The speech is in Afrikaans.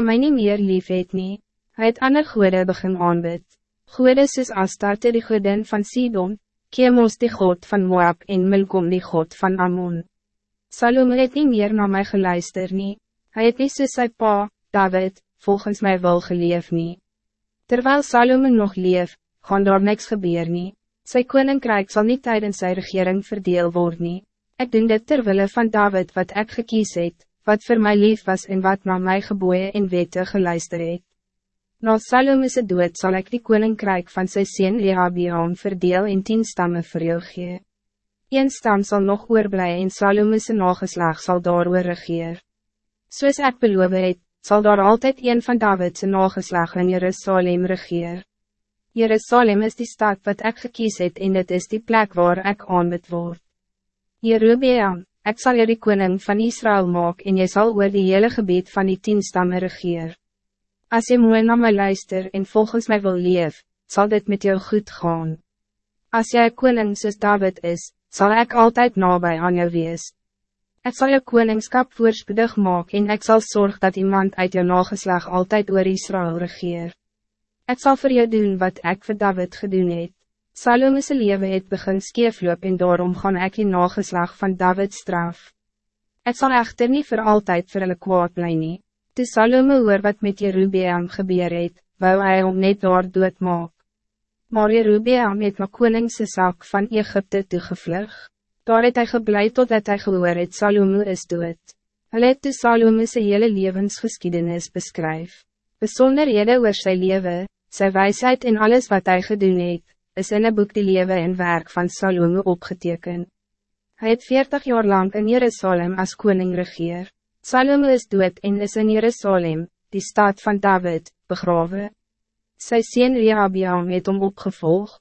wou my nie meer lief het nie. Hy het ander goede begin aanbid. Goede soos Astarte die godin van Sidon, Kemos die god van Moab en Milkom die god van Ammon. Salome het nie meer naar mij geluister nie. Hy het nie soos sy pa, David, volgens mij wil geleef nie. Terwijl Salome nog leef, gaan daar niks gebeur nie. Sy koninkrijk zal niet tijdens sy regering verdeel worden. nie. Ek doen dit terwille van David wat ek gekies het, wat voor mij lief was en wat naar my geboeien en wette geluister het. Na Salome's dood zal ik die koninkrijk van sy sien Rehabiam verdeel in tien stammen vir jou gee. Een stam zal nog oorblij en Salome's nageslag zal daar oor regeer. Soos ek beloof het, sal daar altijd een van David's nageslag in Jerusalem regeer. Jerusalem is die stad wat ik gekies het en dit is die plek waar ik aanbid word. Jerubeam, ik zal je die koning van Israël maken en je zal oor die hele gebied van die tien stammen regeer. Als je mooi naar mij luister en volgens mij wil leef, zal dit met jou goed gaan. Als jij koning soos David is, zal ik altijd nabij aan jou wees. Ik zal je koningskap voorspoedig maken en ik zal zorgen dat iemand uit je nageslag altijd oor Israël regeer. Ik zal voor je doen wat ik voor David gedoen het. Salome's leven het begin skeefloop en daarom gaan ek die nageslag van David straf. Het zal echter niet voor altijd vir hulle kwaad bly nie. Toe Salome hoor wat met Jerubeam gebeur het, wou hy om net daar dood maak. Maar Jerubeam het na koningse sak van Egypte toegevlug. Daar het hy geblei totdat hy gehoor het Salome is dood. Hulle het toe Salome's hele levensgeschiedenis beskryf. Besonderhede oor sy leven, sy wijsheid en alles wat hij gedoen het, is in een boek die leven en werk van Salome opgeteken. Hij het 40 jaar lang in Jerusalem als koning regeer. Salome is dood en is in Jerusalem, die stad van David, begraven. Sy sien Rehabiam het om opgevolgd.